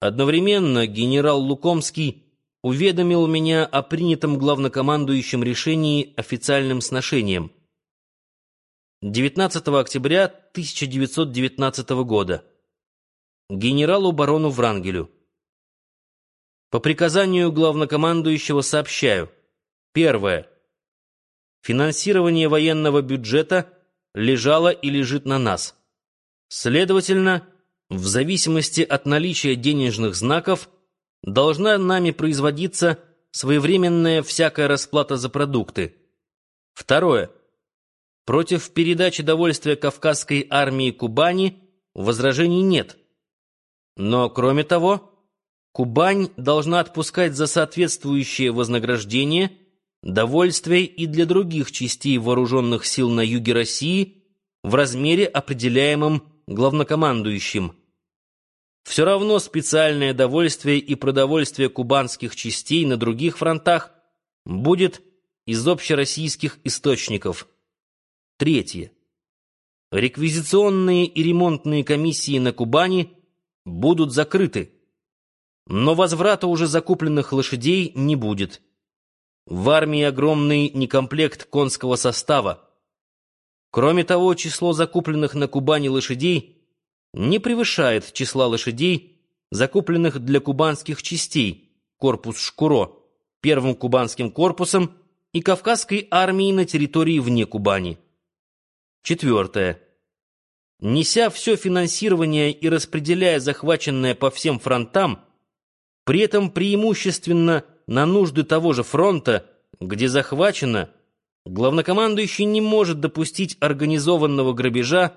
Одновременно генерал Лукомский уведомил меня о принятом главнокомандующим решении официальным сношением. 19 октября 1919 года. Генералу барону Врангелю. По приказанию главнокомандующего сообщаю. Первое. Финансирование военного бюджета лежало и лежит на нас. Следовательно, в зависимости от наличия денежных знаков должна нами производиться своевременная всякая расплата за продукты. Второе. Против передачи довольствия Кавказской армии Кубани возражений нет. Но, кроме того, Кубань должна отпускать за соответствующее вознаграждение довольствие и для других частей вооруженных сил на юге России в размере, определяемом главнокомандующим. Все равно специальное довольствие и продовольствие кубанских частей на других фронтах будет из общероссийских источников. Третье. Реквизиционные и ремонтные комиссии на Кубани будут закрыты. Но возврата уже закупленных лошадей не будет. В армии огромный некомплект конского состава. Кроме того, число закупленных на Кубани лошадей не превышает числа лошадей, закупленных для кубанских частей, корпус Шкуро, первым кубанским корпусом и Кавказской армией на территории вне Кубани. Четвертое. Неся все финансирование и распределяя захваченное по всем фронтам, при этом преимущественно на нужды того же фронта, где захвачено, главнокомандующий не может допустить организованного грабежа,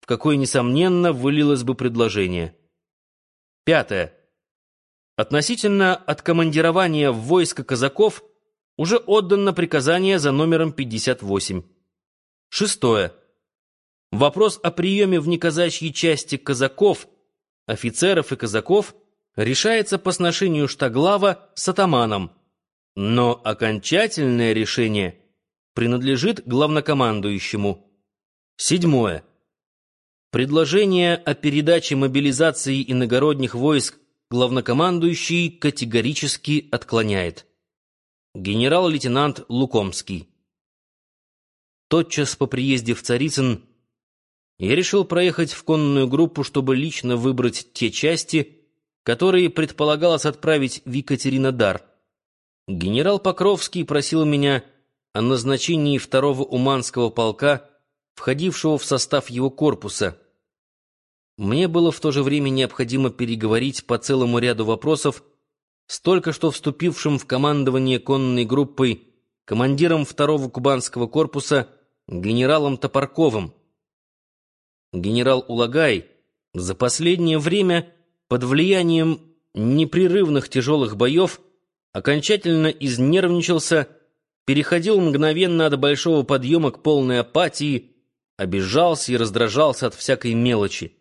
в какой, несомненно, вылилось бы предложение. Пятое. Относительно откомандирования в войско казаков уже отдано приказание за номером 58. Шестое. Вопрос о приеме в неказачьей части казаков, офицеров и казаков – решается по сношению штаглава с атаманом, но окончательное решение принадлежит главнокомандующему. Седьмое. Предложение о передаче мобилизации иногородних войск главнокомандующий категорически отклоняет. Генерал-лейтенант Лукомский. Тотчас по приезде в Царицын я решил проехать в конную группу, чтобы лично выбрать те части, которые предполагалось отправить в Екатеринодар. Генерал Покровский просил меня о назначении второго Уманского полка, входившего в состав его корпуса. Мне было в то же время необходимо переговорить по целому ряду вопросов с только что вступившим в командование конной группой командиром второго кубанского корпуса генералом Топорковым. Генерал Улагай за последнее время под влиянием непрерывных тяжелых боев окончательно изнервничался, переходил мгновенно от большого подъема к полной апатии, обижался и раздражался от всякой мелочи.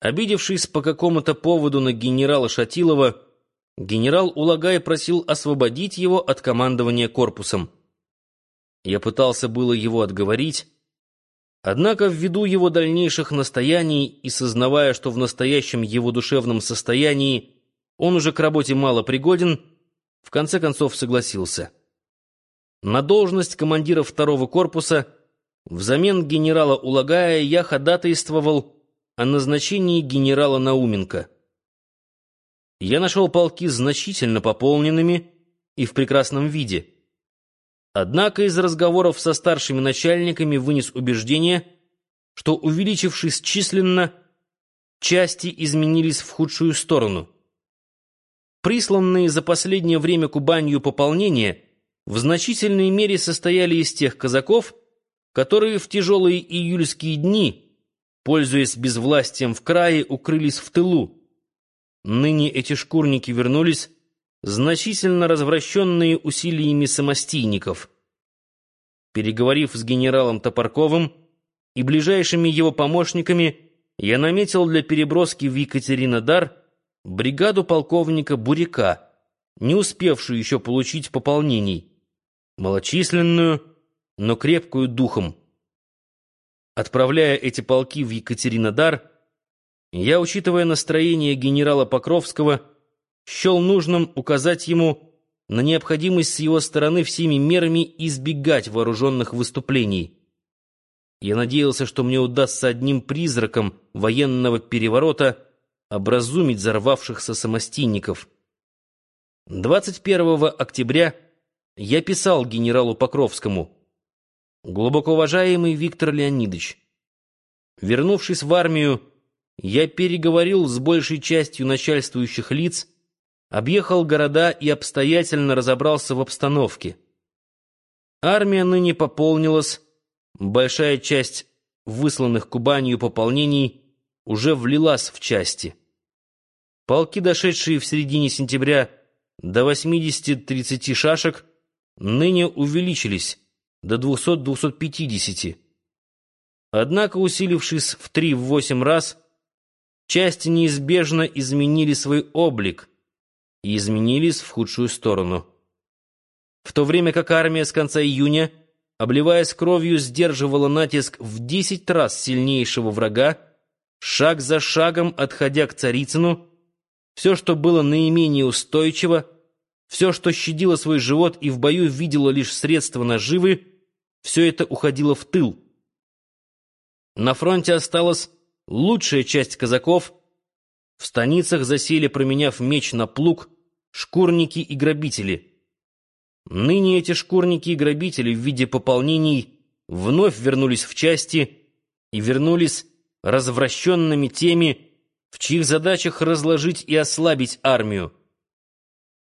Обидевшись по какому-то поводу на генерала Шатилова, генерал Улагай просил освободить его от командования корпусом. Я пытался было его отговорить, Однако, ввиду его дальнейших настояний и сознавая, что в настоящем его душевном состоянии он уже к работе мало пригоден, в конце концов согласился. На должность командира второго корпуса взамен генерала Улагая я ходатайствовал о назначении генерала Науменко. Я нашел полки значительно пополненными и в прекрасном виде — Однако из разговоров со старшими начальниками вынес убеждение, что, увеличившись численно, части изменились в худшую сторону. Присланные за последнее время Кубанью пополнения в значительной мере состояли из тех казаков, которые в тяжелые июльские дни, пользуясь безвластием в крае, укрылись в тылу. Ныне эти шкурники вернулись значительно развращенные усилиями самостийников. Переговорив с генералом Топорковым и ближайшими его помощниками, я наметил для переброски в Екатеринодар бригаду полковника Буряка, не успевшую еще получить пополнений, малочисленную, но крепкую духом. Отправляя эти полки в Екатеринодар, я, учитывая настроение генерала Покровского, счел нужным указать ему на необходимость с его стороны всеми мерами избегать вооруженных выступлений. Я надеялся, что мне удастся одним призраком военного переворота образумить взорвавшихся самостийников. 21 октября я писал генералу Покровскому. «Глубоко уважаемый Виктор Леонидович, вернувшись в армию, я переговорил с большей частью начальствующих лиц, объехал города и обстоятельно разобрался в обстановке. Армия ныне пополнилась, большая часть высланных Кубанью пополнений уже влилась в части. Полки, дошедшие в середине сентября до 80-30 шашек, ныне увеличились до 200-250. Однако, усилившись в 3-8 раз, части неизбежно изменили свой облик и изменились в худшую сторону. В то время как армия с конца июня, обливаясь кровью, сдерживала натиск в десять раз сильнейшего врага, шаг за шагом отходя к Царицыну, все, что было наименее устойчиво, все, что щадило свой живот и в бою видело лишь средства наживы, все это уходило в тыл. На фронте осталась лучшая часть казаков. В станицах засели, променяв меч на плуг, шкурники и грабители. Ныне эти шкурники и грабители в виде пополнений вновь вернулись в части и вернулись развращенными теми, в чьих задачах разложить и ослабить армию,